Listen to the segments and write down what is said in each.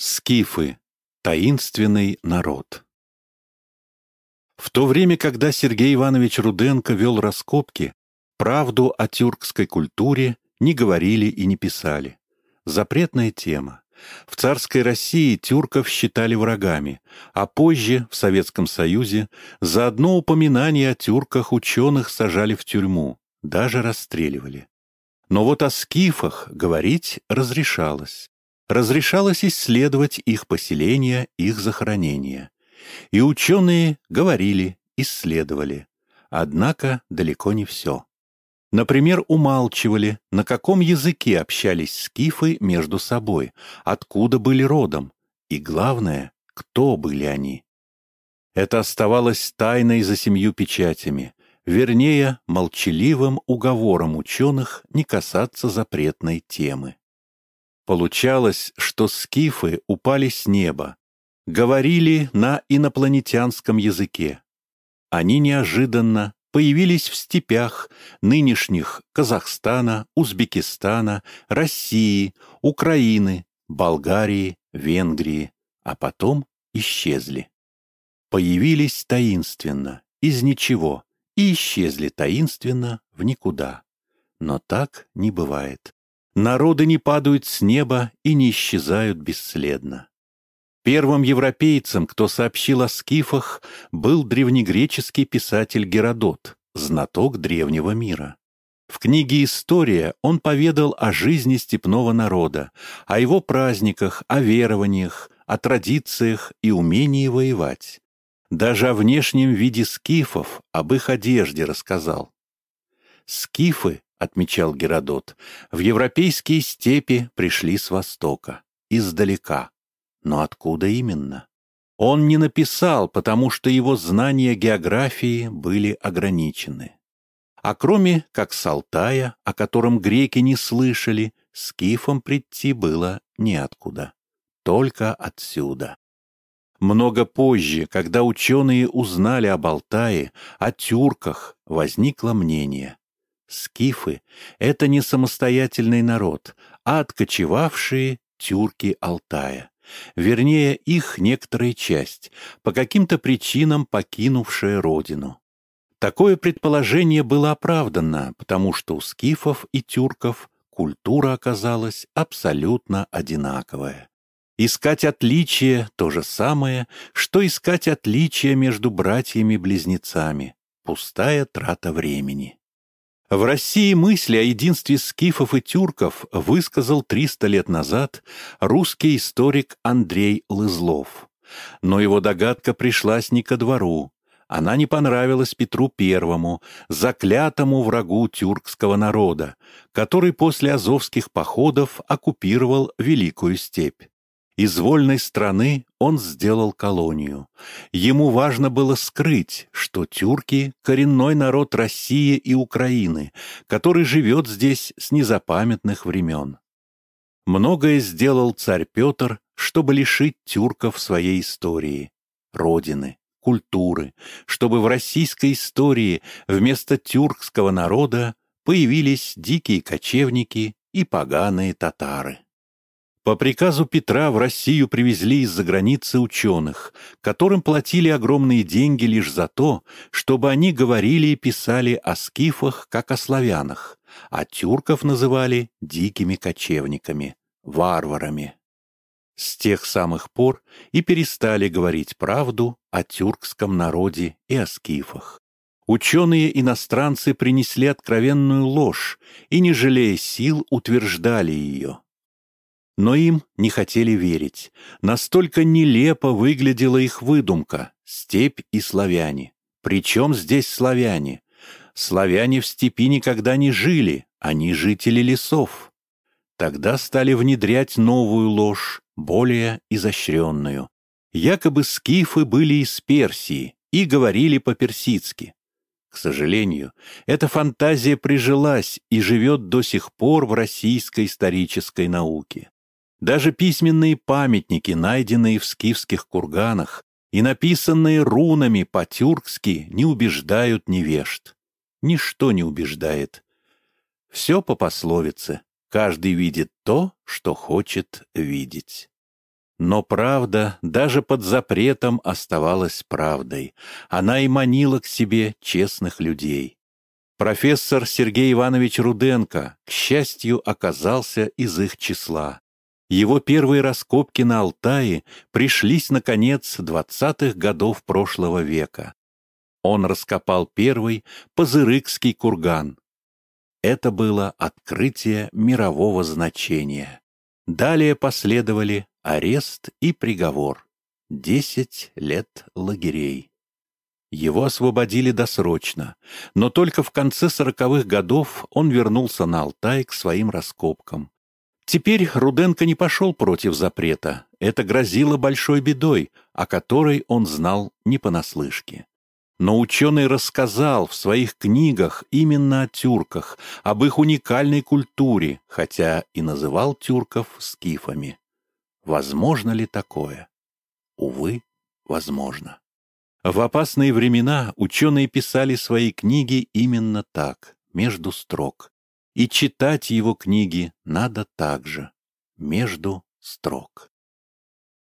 Скифы. Таинственный народ. В то время, когда Сергей Иванович Руденко вел раскопки, правду о тюркской культуре не говорили и не писали. Запретная тема. В царской России тюрков считали врагами, а позже, в Советском Союзе, за одно упоминание о тюрках ученых сажали в тюрьму, даже расстреливали. Но вот о скифах говорить разрешалось разрешалось исследовать их поселения, их захоронения. И ученые говорили, исследовали. Однако далеко не все. Например, умалчивали, на каком языке общались скифы между собой, откуда были родом, и, главное, кто были они. Это оставалось тайной за семью печатями, вернее, молчаливым уговором ученых не касаться запретной темы. Получалось, что скифы упали с неба, говорили на инопланетянском языке. Они неожиданно появились в степях нынешних Казахстана, Узбекистана, России, Украины, Болгарии, Венгрии, а потом исчезли. Появились таинственно, из ничего, и исчезли таинственно в никуда. Но так не бывает. Народы не падают с неба и не исчезают бесследно. Первым европейцем, кто сообщил о скифах, был древнегреческий писатель Геродот, знаток древнего мира. В книге «История» он поведал о жизни степного народа, о его праздниках, о верованиях, о традициях и умении воевать. Даже о внешнем виде скифов, об их одежде рассказал. Скифы — отмечал Геродот, — в европейские степи пришли с востока, издалека. Но откуда именно? Он не написал, потому что его знания географии были ограничены. А кроме как с Алтая, о котором греки не слышали, скифам прийти было неоткуда. Только отсюда. Много позже, когда ученые узнали об Алтае, о тюрках, возникло мнение. Скифы — это не самостоятельный народ, а откочевавшие тюрки Алтая. Вернее, их некоторая часть, по каким-то причинам покинувшая родину. Такое предположение было оправдано, потому что у скифов и тюрков культура оказалась абсолютно одинаковая. Искать отличия — то же самое, что искать отличия между братьями-близнецами. Пустая трата времени. В России мысли о единстве скифов и тюрков высказал 300 лет назад русский историк Андрей Лызлов. Но его догадка пришлась не ко двору. Она не понравилась Петру Первому, заклятому врагу тюркского народа, который после азовских походов оккупировал Великую степь. Из вольной страны он сделал колонию. Ему важно было скрыть, что тюрки — коренной народ России и Украины, который живет здесь с незапамятных времен. Многое сделал царь Петр, чтобы лишить тюрков своей истории, родины, культуры, чтобы в российской истории вместо тюркского народа появились дикие кочевники и поганые татары. По приказу Петра в Россию привезли из-за границы ученых, которым платили огромные деньги лишь за то, чтобы они говорили и писали о скифах, как о славянах, а тюрков называли дикими кочевниками, варварами. С тех самых пор и перестали говорить правду о тюркском народе и о скифах. Ученые-иностранцы принесли откровенную ложь и, не жалея сил, утверждали ее. Но им не хотели верить. Настолько нелепо выглядела их выдумка — степь и славяне. Причем здесь славяне? Славяне в степи никогда не жили, они жители лесов. Тогда стали внедрять новую ложь, более изощренную. Якобы скифы были из Персии и говорили по-персидски. К сожалению, эта фантазия прижилась и живет до сих пор в российской исторической науке. Даже письменные памятники, найденные в скифских курганах и написанные рунами по-тюркски, не убеждают невежд. Ничто не убеждает. Все по пословице. Каждый видит то, что хочет видеть. Но правда даже под запретом оставалась правдой. Она и манила к себе честных людей. Профессор Сергей Иванович Руденко, к счастью, оказался из их числа. Его первые раскопки на Алтае пришлись на конец двадцатых годов прошлого века. Он раскопал первый Пазырыкский курган. Это было открытие мирового значения. Далее последовали арест и приговор. Десять лет лагерей. Его освободили досрочно, но только в конце сороковых годов он вернулся на Алтай к своим раскопкам. Теперь Руденко не пошел против запрета. Это грозило большой бедой, о которой он знал не понаслышке. Но ученый рассказал в своих книгах именно о тюрках, об их уникальной культуре, хотя и называл тюрков скифами. Возможно ли такое? Увы, возможно. В опасные времена ученые писали свои книги именно так, между строк. И читать его книги надо также, между строк.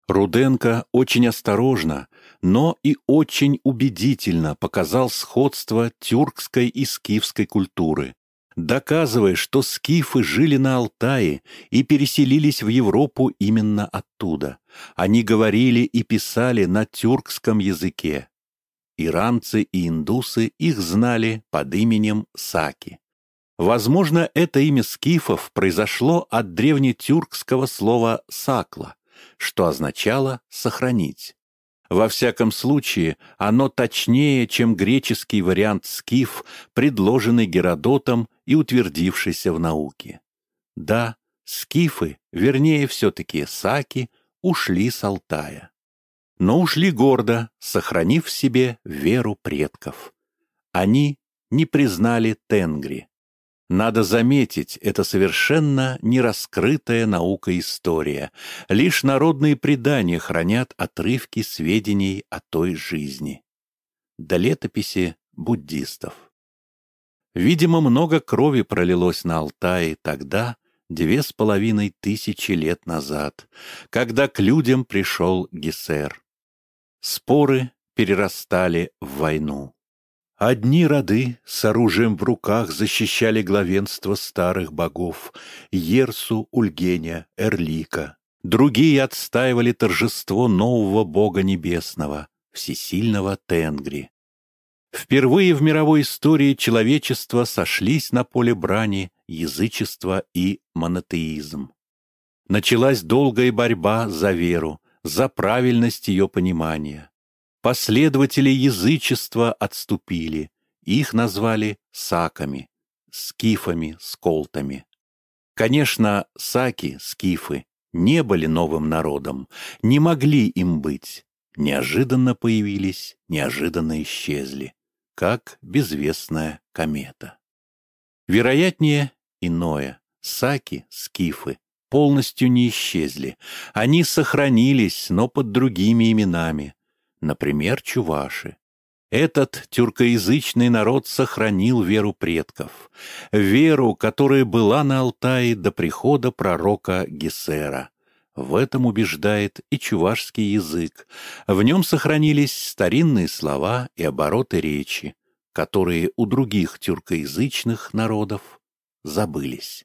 Руденко очень осторожно, но и очень убедительно показал сходство тюркской и скифской культуры, доказывая, что скифы жили на Алтае и переселились в Европу именно оттуда. Они говорили и писали на тюркском языке. Иранцы и индусы их знали под именем Саки. Возможно, это имя скифов произошло от древнетюркского слова «сакла», что означало «сохранить». Во всяком случае, оно точнее, чем греческий вариант «скиф», предложенный Геродотом и утвердившийся в науке. Да, скифы, вернее все-таки саки, ушли с Алтая. Но ушли гордо, сохранив в себе веру предков. Они не признали Тенгри, надо заметить, это совершенно нераскрытая наука история. Лишь народные предания хранят отрывки сведений о той жизни. До летописи буддистов. Видимо, много крови пролилось на Алтае тогда, две с половиной тысячи лет назад, когда к людям пришел Гессер. Споры перерастали в войну. Одни роды с оружием в руках защищали главенство старых богов — Ерсу, Ульгеня, Эрлика. Другие отстаивали торжество нового бога небесного, всесильного Тенгри. Впервые в мировой истории человечества сошлись на поле брани язычество и монотеизм. Началась долгая борьба за веру, за правильность ее понимания. Последователи язычества отступили, их назвали саками, скифами, сколтами. Конечно, саки, скифы, не были новым народом, не могли им быть. Неожиданно появились, неожиданно исчезли, как безвестная комета. Вероятнее, иное. Саки, скифы, полностью не исчезли. Они сохранились, но под другими именами, например, чуваши. Этот тюркоязычный народ сохранил веру предков, веру, которая была на Алтае до прихода пророка Гесера. В этом убеждает и чувашский язык. В нем сохранились старинные слова и обороты речи, которые у других тюркоязычных народов забылись.